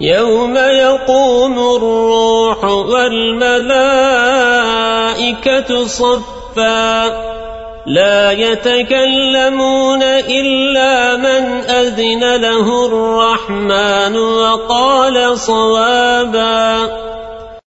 يوم يقوم الروح والملائكة صفا. لا يتكلمون إلا من أذن له الرحمن وقال صوابا.